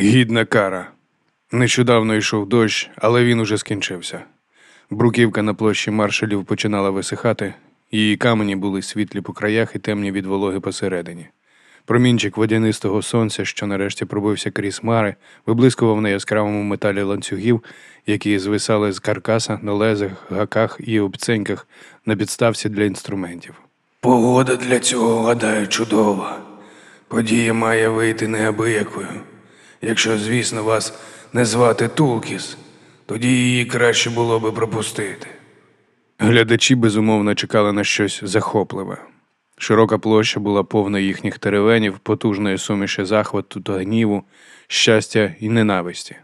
Гідна кара. Нещодавно йшов дощ, але він уже скінчився. Бруківка на площі маршалів починала висихати, її камені були світлі по краях і темні від вологи посередині. Промінчик водянистого сонця, що нарешті пробився крізь хмари, виблискував на яскравому металі ланцюгів, які звисали з каркаса на лезах, гаках і обценьках на підставці для інструментів. Погода для цього, гадаю, чудова. Подія має вийти неабиякою. Якщо, звісно, вас не звати Тулкіс, тоді її краще було би пропустити. Глядачі безумовно чекали на щось захопливе. Широка площа була повна їхніх теревенів, потужної суміші захвату та гніву, щастя і ненависті.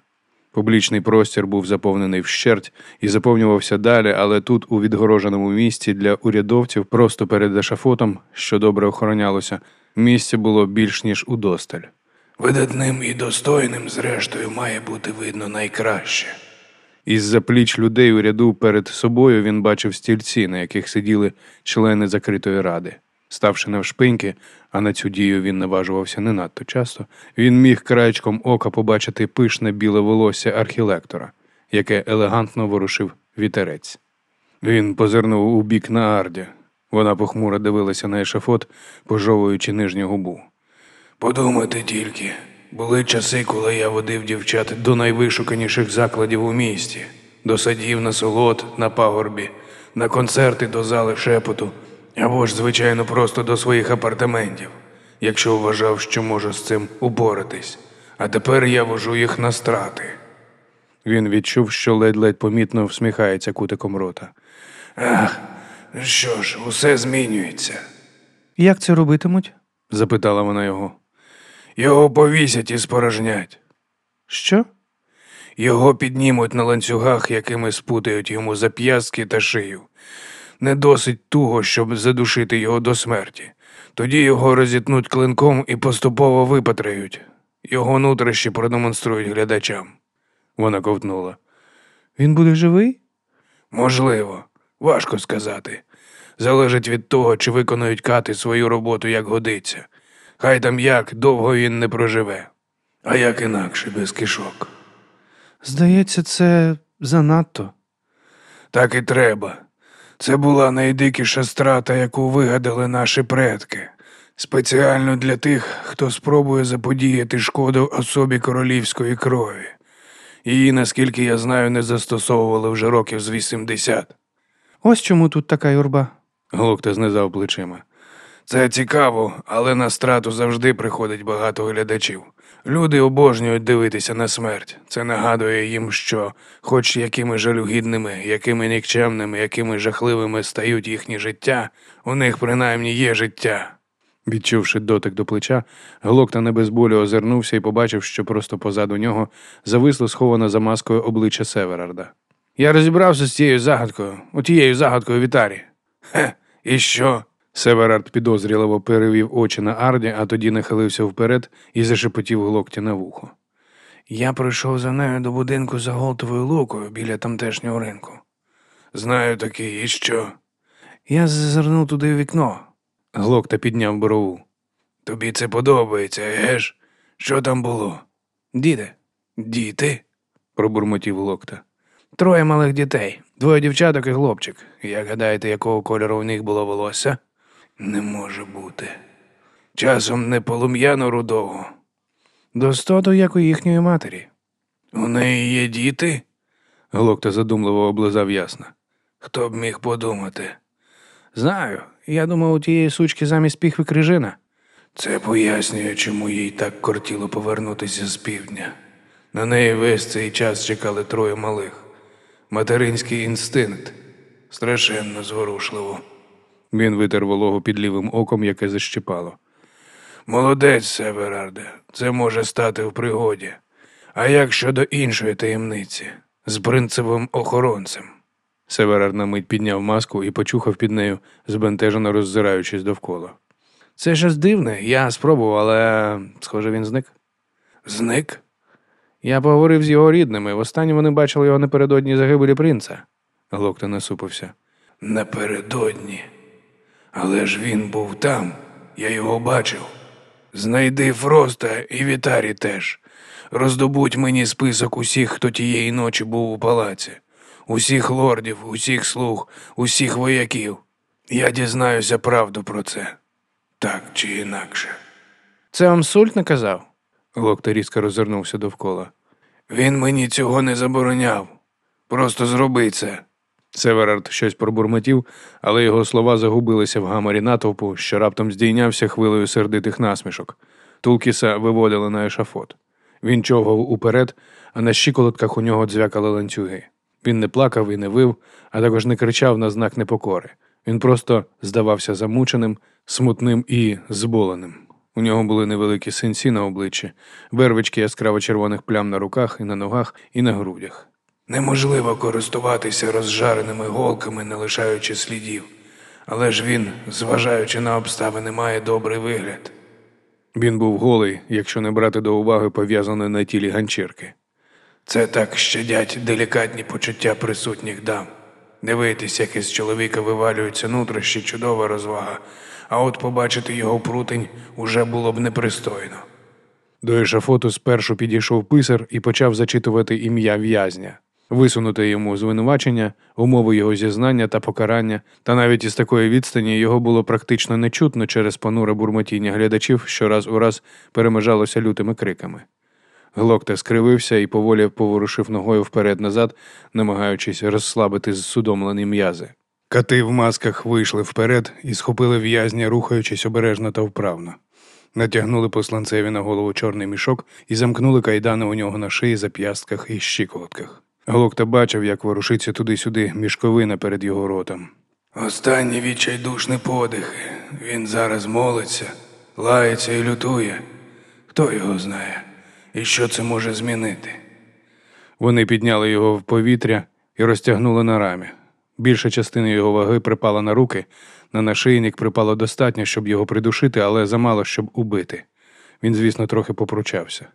Публічний простір був заповнений вщерть і заповнювався далі, але тут, у відгороженому місці для урядовців, просто перед ешафотом, що добре охоронялося, місця було більш ніж удосталь. Видатним і достойним, зрештою, має бути видно найкраще. Із-за пліч людей у ряду перед собою він бачив стільці, на яких сиділи члени закритої ради. Ставши навшпиньки, а на цю дію він наважувався не надто часто, він міг краєчком ока побачити пишне біле волосся архілектора, яке елегантно ворушив вітерець. Він позирнув у бік на Арді. Вона похмуро дивилася на ешафот, пожовуючи нижню губу. Подумати тільки, були часи, коли я водив дівчат до найвишуканіших закладів у місті, до садів на солод, на пагорбі, на концерти до зали шепоту, або ж, звичайно, просто до своїх апартаментів, якщо вважав, що можу з цим упоратись. А тепер я вожу їх на страти. Він відчув, що ледь-ледь помітно всміхається кутиком рота. Ах, що ж, усе змінюється. Як це робитимуть? запитала вона його. Його повісять і спорожнять. Що? Його піднімуть на ланцюгах, якими спутають йому зап'ястки та шию. Не досить туго, щоб задушити його до смерті. Тоді його розітнуть клинком і поступово випатрають. Його нутрощі продемонструють глядачам. Вона ковтнула. Він буде живий? Можливо, важко сказати. Залежить від того, чи виконують кати свою роботу як годиться. Хай там як довго він не проживе, а як інакше без кишок. Здається, це занадто. Так і треба. Це була найдикіша страта, яку вигадали наші предки. Спеціально для тих, хто спробує заподіяти шкоду особі королівської крові. Її, наскільки я знаю, не застосовували вже років з 80. Ось чому тут така юрба. Глокта знизав плечима. Це цікаво, але на страту завжди приходить багато глядачів. Люди обожнюють дивитися на смерть. Це нагадує їм, що, хоч якими жалюгідними, якими нікчемними, якими жахливими стають їхні життя, у них принаймні є життя. Відчувши дотик до плеча, Глокта не без болю озирнувся і побачив, що просто позаду нього зависло сховане за маскою обличчя Северарда. Я розібрався з цією загадкою, отією загадкою Вітарі. Хе, і що? Северард підозріливо перевів очі на Арді, а тоді нахилився вперед і зашепотів глокті на вухо. Я прийшов за нею до будинку за Голтовою лукою біля тамтешнього ринку. Знаю такий, і що? Я зазирнув туди в вікно. Глокта підняв борову. Тобі це подобається, еж? Що там було? Діде, діти? пробурмотів Глокта. Троє малих дітей, двоє дівчаток і хлопчик. Як гадаєте, якого кольору у них було волосся? Не може бути. Часом не полум'яно рудого. Достоту, як у їхньої матері. У неї є діти? Глокта задумливо облизав ясно. Хто б міг подумати? Знаю, я думав, у тієї сучки замість піхви крижина. Це пояснює, чому їй так кортіло повернутися з півдня. На неї весь цей час чекали троє малих. Материнський інстинкт страшенно зворушливо. Він витер вологу під лівим оком, яке защипало. Молодець, Северарде, це може стати в пригоді. А як щодо іншої таємниці з принцевим охоронцем? Северар на мить підняв маску і почухав під нею, збентежено роззираючись довкола. Це щось дивне, я спробував, але схоже, він зник. Зник? Я поговорив з його рідними. Востаннє вони бачили його напередодні загибелі принца. Глокта насупився. Напередодні. Але ж він був там, я його бачив. Знайди Фроста і Вітарі теж. Роздобудь мені список усіх, хто тієї ночі був у палаці, усіх лордів, усіх слуг, усіх вояків. Я дізнаюся правду про це. Так чи інакше. Це вам сульт наказав? Локта різко розвернувся довкола. Він мені цього не забороняв. Просто зроби це. Северард щось пробурмотів, але його слова загубилися в гаморі натовпу, що раптом здійнявся хвилею сердитих насмішок. Тулкіса виводили на ешафот. Він човгав уперед, а на щиколотках у нього дзвякали ланцюги. Він не плакав і не вив, а також не кричав на знак непокори. Він просто здавався замученим, смутним і зболеним. У нього були невеликі синці на обличчі, вервички яскраво червоних плям на руках і на ногах, і на грудях. Неможливо користуватися розжареними голками, не лишаючи слідів, але ж він, зважаючи на обставини, має добрий вигляд. Він був голий, якщо не брати до уваги пов'язаної на тілі ганчірки. Це так щадять делікатні почуття присутніх дам. Дивитись, як із чоловіка вивалюються нутрощі, чудова розвага, а от побачити його прутень уже було б непристойно. До ешафоту спершу підійшов писар і почав зачитувати ім'я в'язня, висунути йому звинувачення, умови його зізнання та покарання, та навіть із такої відстані його було практично не чутно через понуре бурмотіння глядачів, що раз у раз перемежалося лютими криками. Глокта скривився і поволі поворушив ногою вперед-назад, намагаючись розслабити зсудомлені м'язи. Кати в масках вийшли вперед і схопили в'язня, рухаючись обережно та вправно. Натягнули посланцеві на голову чорний мішок і замкнули кайдани у нього на шиї, зап'ястках і щиколотках. Глокта бачив, як ворушиться туди-сюди мішковина перед його ротом. Останні відчайдушні подихи. Він зараз молиться, лається і лютує. Хто його знає? І що це може змінити? Вони підняли його в повітря і розтягнули на рамі. Більша частина його ваги припала на руки, на нашийник припало достатньо, щоб його придушити, але замало, щоб убити. Він, звісно, трохи попручався.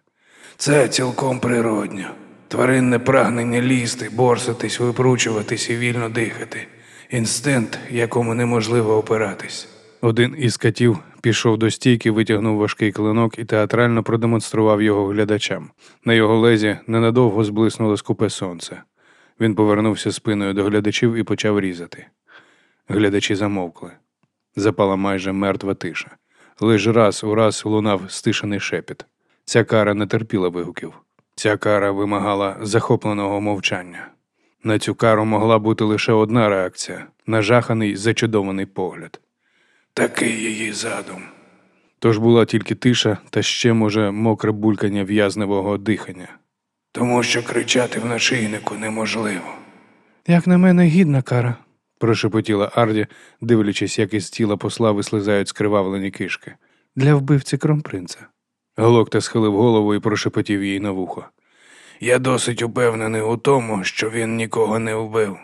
Це цілком природньо. Тваринне прагнення лізти, борсатись, випручуватись і вільно дихати. Інстинкт, якому неможливо опиратись. Один із катів пішов до стійки, витягнув важкий клинок і театрально продемонстрував його глядачам. На його лезі ненадовго зблиснуло скупе сонце. Він повернувся спиною до глядачів і почав різати. Глядачі замовкли. Запала майже мертва тиша. Лиш раз у раз лунав стишений шепіт. Ця кара не терпіла вигуків. Ця кара вимагала захопленого мовчання. На цю кару могла бути лише одна реакція нажаханий, зачудований погляд. Такий її задум. Тож була тільки тиша та ще, може, мокре булькання в'язневого дихання. Тому що кричати в нашийнику неможливо. Як на мене, гідна кара. прошепотіла Арді, дивлячись, як із тіла посла вислизають скривавлені кишки. Для вбивці кронпринца. Глокта схилив голову і прошепотів їй на вухо. Я досить упевнений у тому, що він нікого не вбив.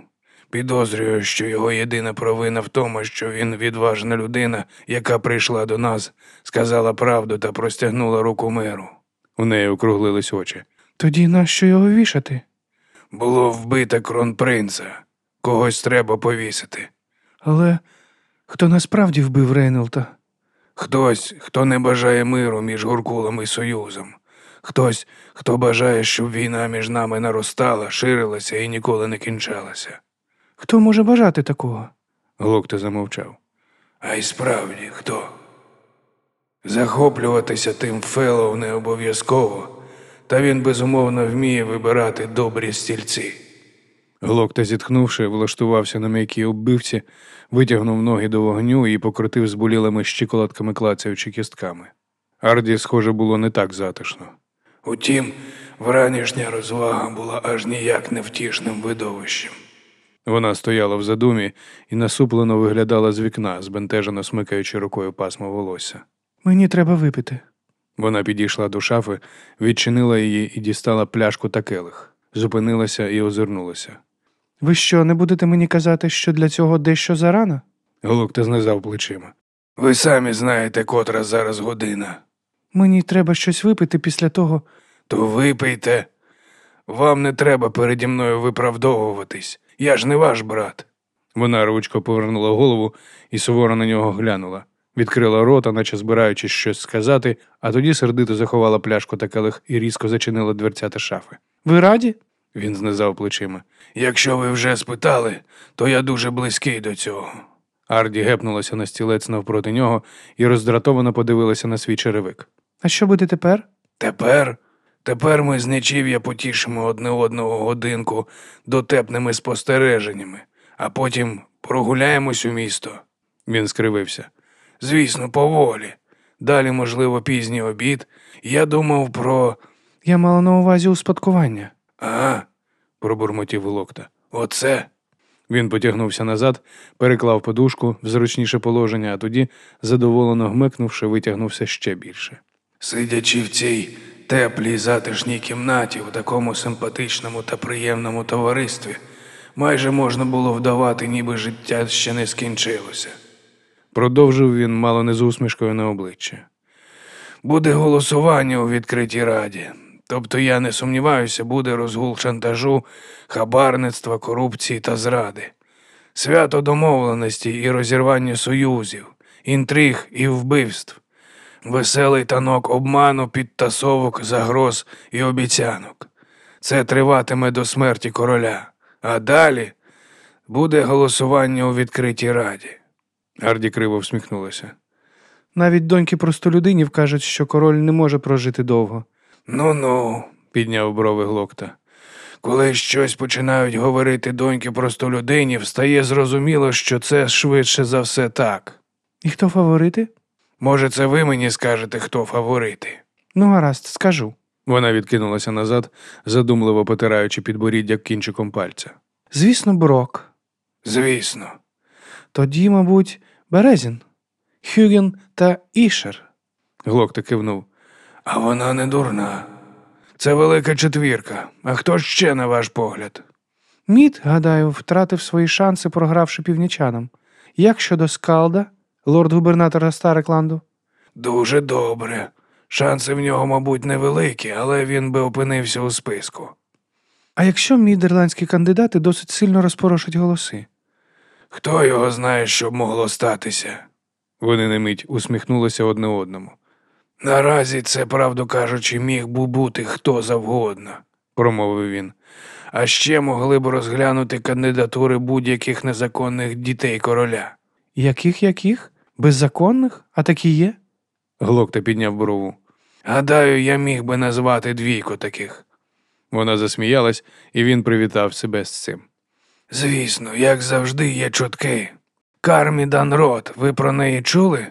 Підозрюю, що його єдина провина в тому, що він відважна людина, яка прийшла до нас, сказала правду та простягнула руку миру. У неї округлились очі. Тоді нащо його вішати? Було вбито кронпринца. Когось треба повісити. Але хто насправді вбив Рейнолта? Хтось, хто не бажає миру між Гуркулом і Союзом. Хтось, хто бажає, щоб війна між нами наростала, ширилася і ніколи не кінчалася. Хто може бажати такого? Глокта замовчав. А й справді хто? Захоплюватися тим фелоу не обов'язково, та він безумовно вміє вибирати добрі стільці. Глокта, зітхнувши, влаштувався на м'якій оббивці, витягнув ноги до вогню і покрутив зболілими щиколотками клацаючи кістками. Арді, схоже, було не так затишно. Утім, вранішня розвага була аж ніяк невтішним видовищем. Вона стояла в задумі і насуплено виглядала з вікна, збентежено смикаючи рукою пасмо волосся. Мені треба випити. Вона підійшла до шафи, відчинила її і дістала пляшку та келих, зупинилася і озирнулася. Ви що, не будете мені казати, що для цього дещо зарано? Глукта знизав плечима. Ви самі знаєте, котра зараз година. Мені треба щось випити після того. То випийте. Вам не треба переді мною виправдовуватись. Я ж не ваш брат. Вона ручко повернула голову і суворо на нього глянула. Відкрила рота, наче збираючись щось сказати, а тоді сердито заховала пляшку та келих і різко зачинила дверцята шафи. Ви раді? Він знизав плечима. Якщо ви вже спитали, то я дуже близький до цього. Арді гепнулася на стілець навпроти нього і роздратовано подивилася на свій черевик. А що буде тепер? Тепер, тепер ми з нічів'я потішимо одне одного годинку дотепними спостереженнями, а потім прогуляємось у місто. Він скривився. Звісно, поволі. Далі, можливо, пізній обід. Я думав про. Я мала на увазі успадкування. Ага, пробурмотів локта. Оце. Він потягнувся назад, переклав подушку в зручніше положення, а тоді, задоволено гмикнувши, витягнувся ще більше. Сидячи в цій теплій затишній кімнаті, у такому симпатичному та приємному товаристві, майже можна було вдавати, ніби життя ще не скінчилося. Продовжив він мало не з усмішкою на обличчя. Буде голосування у відкритій раді. Тобто я не сумніваюся, буде розгул шантажу, хабарництва, корупції та зради, свято домовленості і розірвання союзів, інтриг і вбивств, веселий танок обману, підтасовок, загроз і обіцянок. Це триватиме до смерті короля. А далі буде голосування у відкритій раді. Арді криво всміхнулася. Навіть доньки простолюдинів кажуть, що король не може прожити довго. Ну ну, підняв брови глокта. Коли щось починають говорити доньки простолюдинів, стає зрозуміло, що це швидше за все так. І хто фаворити? Може, це ви мені скажете, хто фаворити? Ну, гаразд, скажу. Вона відкинулася назад, задумливо потираючи підборіддя кінчиком пальця. Звісно, Брок. Звісно, Тоді, мабуть, Березін, Хюген та Ішер. глокта кивнув. А вона не дурна. Це велика четвірка. А хто ще на ваш погляд? Мід, гадаю, втратив свої шанси, програвши північанам. Як щодо Скалда, лорд-губернатора Старекланду? Дуже добре. Шанси в нього, мабуть, невеликі, але він би опинився у списку. А якщо мідерландські кандидати досить сильно розпорошать голоси? Хто його знає, що б могло статися? Вони на мить усміхнулися одне одному. Наразі це, правду кажучи, міг би бути хто завгодно, промовив він. А ще могли б розглянути кандидатури будь-яких незаконних дітей короля. Яких яких? Беззаконних? А такі є? Глокта підняв брову. Гадаю, я міг би назвати двійку таких. Вона засміялась, і він привітав себе з цим. Звісно, як завжди, є чутки. Кармі Данрот, ви про неї чули?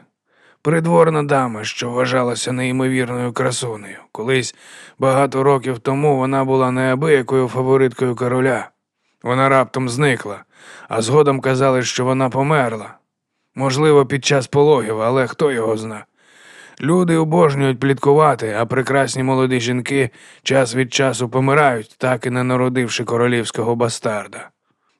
Придворна дама, що вважалася неймовірною красунею. Колись багато років тому вона була неабиякою фавориткою короля. Вона раптом зникла, а згодом казали, що вона померла. Можливо, під час пологів, але хто його зна. Люди обожнюють пліткувати, а прекрасні молоді жінки час від часу помирають, так і не народивши королівського бастарда.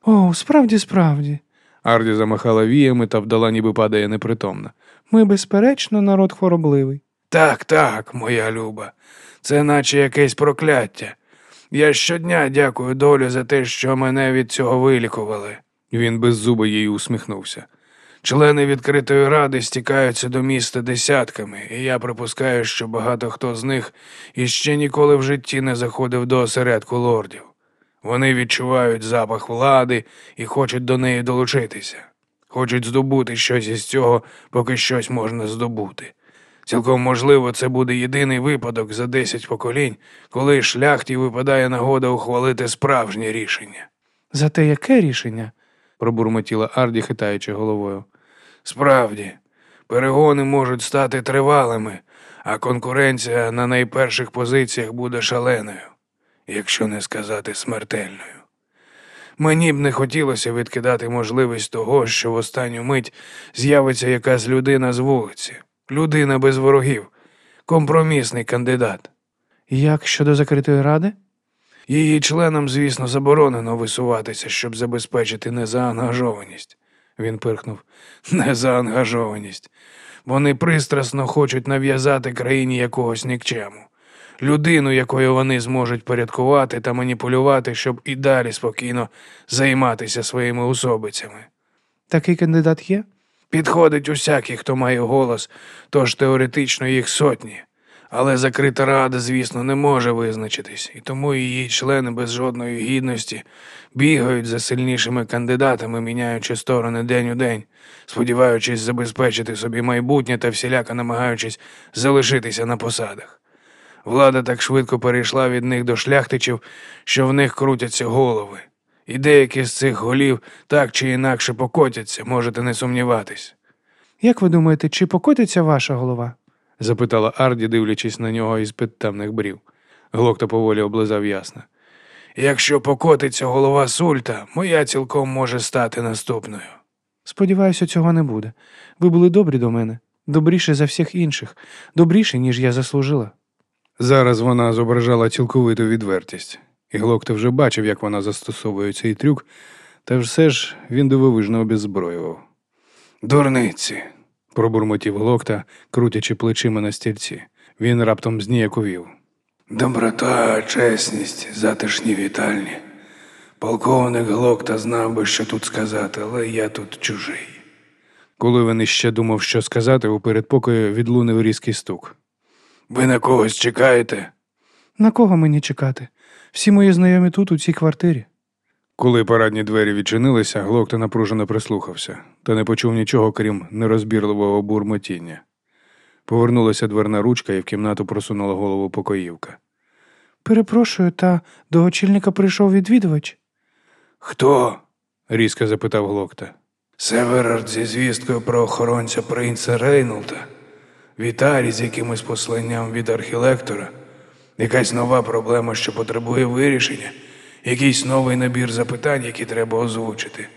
О, справді, справді. Арді замахала віями та вдала, ніби падає непритомна. Ми, безперечно, народ хворобливий. Так, так, моя люба, це наче якесь прокляття. Я щодня дякую долю за те, що мене від цього вилікували. Він без зуба їй усміхнувся. Члени відкритої ради стікаються до міста десятками, і я припускаю, що багато хто з них іще ніколи в житті не заходив до осередку лордів. Вони відчувають запах влади і хочуть до неї долучитися, хочуть здобути щось із цього, поки щось можна здобути. Цілком можливо, це буде єдиний випадок за десять поколінь, коли шляхті випадає нагода ухвалити справжнє рішення. Зате яке рішення? пробурмотіла Арді, хитаючи головою. Справді, перегони можуть стати тривалими, а конкуренція на найперших позиціях буде шаленою, якщо не сказати смертельною. Мені б не хотілося відкидати можливість того, що в останню мить з'явиться якась людина з вулиці, людина без ворогів, компромісний кандидат. Як щодо закритої ради? Її членам, звісно, заборонено висуватися, щоб забезпечити незаангажованість. Він пирхнув. Незаангажованість. Вони пристрасно хочуть нав'язати країні якогось нікчему. Людину, якою вони зможуть порядкувати та маніпулювати, щоб і далі спокійно займатися своїми особицями. Такий кандидат є? Підходить усякий, хто має голос, тож теоретично їх сотні. Але закрита рада, звісно, не може визначитись, і тому її члени без жодної гідності бігають за сильнішими кандидатами, міняючи сторони день у день, сподіваючись забезпечити собі майбутнє та всіляко намагаючись залишитися на посадах. Влада так швидко перейшла від них до шляхтичів, що в них крутяться голови. І деякі з цих голів так чи інакше покотяться, можете не сумніватись. Як ви думаєте, чи покотиться ваша голова? запитала Арді, дивлячись на нього із підтемних брів. Глокта поволі облизав ясно. Якщо покотиться голова сульта, моя цілком може стати наступною. Сподіваюся, цього не буде. Ви були добрі до мене, добріші за всіх інших, добріші, ніж я заслужила. Зараз вона зображала цілковиту відвертість, і Глокта вже бачив, як вона застосовує цей трюк, та все ж він дивовижно обеззброював. Дурниці, пробурмотів Глокта, крутячи плечима на стільці. Він раптом зніяковів. Доброта, чесність, затишні вітальні. Полковник Глокта знав би, що тут сказати, але я тут чужий. Коли він іще думав, що сказати, у передпокої відлунив різкий стук. Ви на когось чекаєте? На кого мені чекати? Всі мої знайомі тут, у цій квартирі. Коли парадні двері відчинилися, Глокта напружено прислухався, та не почув нічого, крім нерозбірливого бурмотіння. Повернулася дверна ручка, і в кімнату просунула голову покоївка. Перепрошую, та до очільника прийшов відвідувач. Хто? різко запитав Глокта. Северард зі звісткою про охоронця принца Рейнолда. Вітарі з якимось посланням від архілектора. Якась нова проблема, що потребує вирішення, якийсь новий набір запитань, які треба озвучити.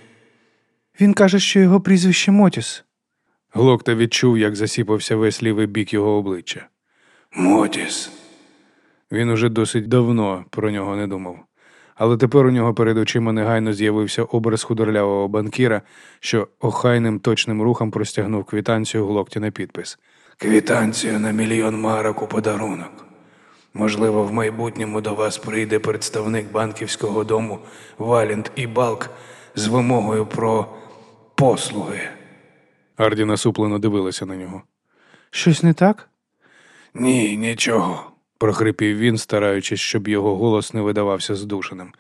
Він каже, що його прізвище Мотіс. Глокта відчув, як засіпався весь лівий бік його обличчя. Мотіс. Він уже досить давно про нього не думав. Але тепер у нього перед очима негайно з'явився образ худорлявого банкіра, що охайним точним рухом простягнув квітанцію глокті на підпис. Квітанцію на мільйон марок у подарунок. Можливо, в майбутньому до вас прийде представник банківського дому Валент і Балк з вимогою про послуги. Арді насуплено дивилася на нього. Щось не так? Ні, нічого, прохрипів він, стараючись, щоб його голос не видавався здушеним.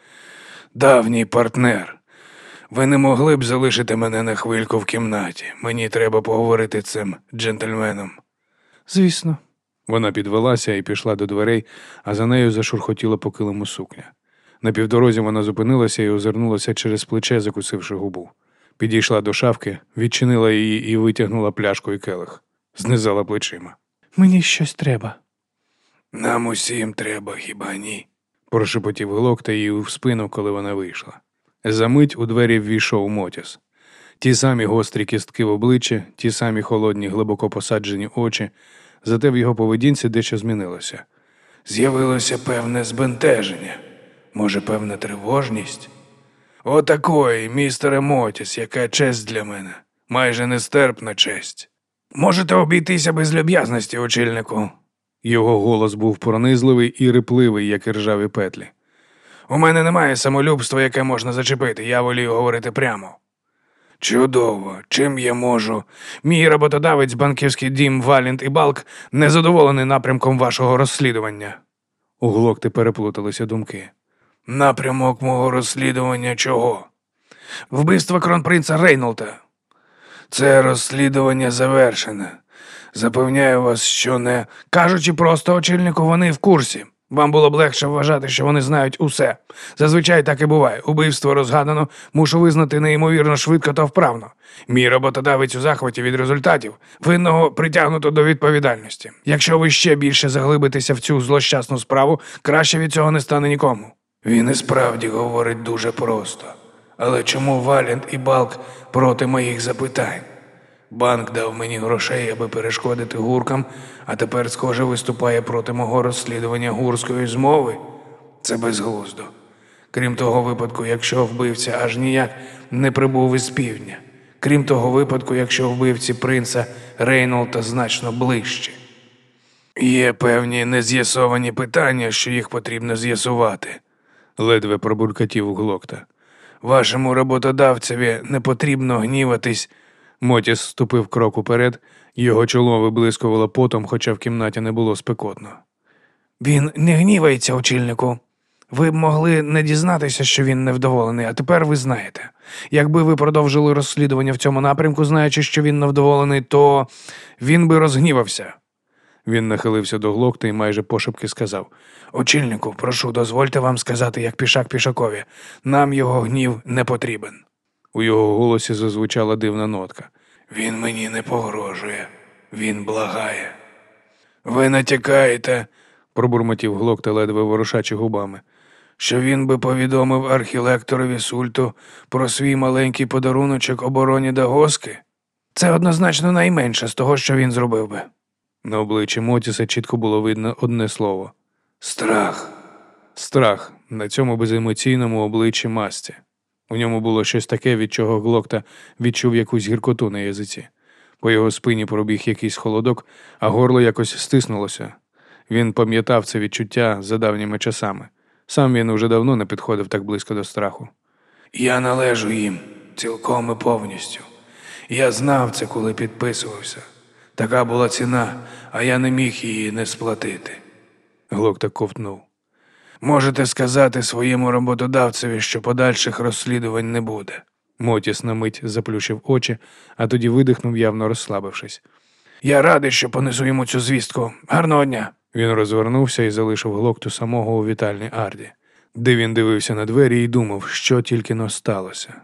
Давній партнер. Ви не могли б залишити мене на хвильку в кімнаті. Мені треба поговорити з цим джентльменом. Звісно. Вона підвелася і пішла до дверей, а за нею зашурхотіла по килиму сукня. На півдорозі вона зупинилася і озирнулася через плече, закусивши губу. Підійшла до шафки, відчинила її і витягнула пляшку і келих. Знизала плечима. Мені щось треба. Нам усім треба, хіба ні? прошепотів глокта їй у спину, коли вона вийшла. Замить у двері ввійшов Мотіс. Ті самі гострі кістки в обличчі, ті самі холодні, глибоко посаджені очі, зате в його поведінці дещо змінилося. З'явилося певне збентеження, може, певна тривожність. Отакої, містере Мотіс, яка честь для мене, майже нестерпна честь. Можете обійтися без люб'язності, очільнику. Його голос був пронизливий і рипливий, як і ржаві петлі. У мене немає самолюбства, яке можна зачепити, я волію говорити прямо. Чудово, чим я можу? Мій роботодавець, банківський дім Валент і Балк, незадоволений напрямком вашого розслідування. У глокти переплуталися думки. Напрямок мого розслідування чого? Вбивство кронпринца Рейнолда. Це розслідування завершене. Запевняю вас, що не кажучи просто очільнику, вони в курсі. Вам було б легше вважати, що вони знають усе. Зазвичай так і буває. Убивство розгадано, мушу визнати неймовірно швидко та вправно. Мій роботодавець у захваті від результатів, винного притягнуто до відповідальності. Якщо ви ще більше заглибитеся в цю злощасну справу, краще від цього не стане нікому. Він і справді говорить дуже просто. Але чому Валент і Балк проти моїх запитань? Банк дав мені грошей, аби перешкодити гуркам, а тепер, схоже, виступає проти мого розслідування гурської змови. Це безглуздо. Крім того випадку, якщо вбивця аж ніяк не прибув із півдня. Крім того випадку, якщо вбивці принца Рейнолта значно ближче. Є певні нез'ясовані питання, що їх потрібно з'ясувати, ледве пробуркатів глокта. Вашому роботодавцеві не потрібно гніватись Мотіс ступив крок уперед, його чоло виблискувало потом, хоча в кімнаті не було спекотно. Він не гнівається, очільнику. Ви б могли не дізнатися, що він невдоволений, а тепер ви знаєте. Якби ви продовжили розслідування в цьому напрямку, знаючи, що він невдоволений, то він би розгнівався. Він нахилився до глокта і майже пошепки сказав: Очільнику, прошу, дозвольте вам сказати, як пішак пішакові. Нам його гнів не потрібен. У його голосі зазвучала дивна нотка. Він мені не погрожує, він благає. Ви натякаєте, Пробурмотів глокта, ледве ворушачи губами. що він би повідомив архілекторові Сульту про свій маленький подаруночок обороні Дагоски? Це однозначно найменше з того, що він зробив би. На обличчі Мотіса чітко було видно одне слово Страх. страх на цьому беземоційному обличчі масті. У ньому було щось таке, від чого глокта відчув якусь гіркоту на язиці. По його спині пробіг якийсь холодок, а горло якось стиснулося. Він пам'ятав це відчуття за давніми часами. Сам він уже давно не підходив так близько до страху. Я належу їм цілком і повністю. Я знав це, коли підписувався. Така була ціна, а я не міг її не сплатити. Глокта ковтнув. Можете сказати своєму роботодавцеві, що подальших розслідувань не буде. Мотіс на мить заплющив очі, а тоді видихнув, явно розслабившись. Я радий, що понесу йому цю звістку. Гарного дня. Він розвернувся і залишив глокту самого у вітальній арді, де він дивився на двері і думав, що тільки но сталося.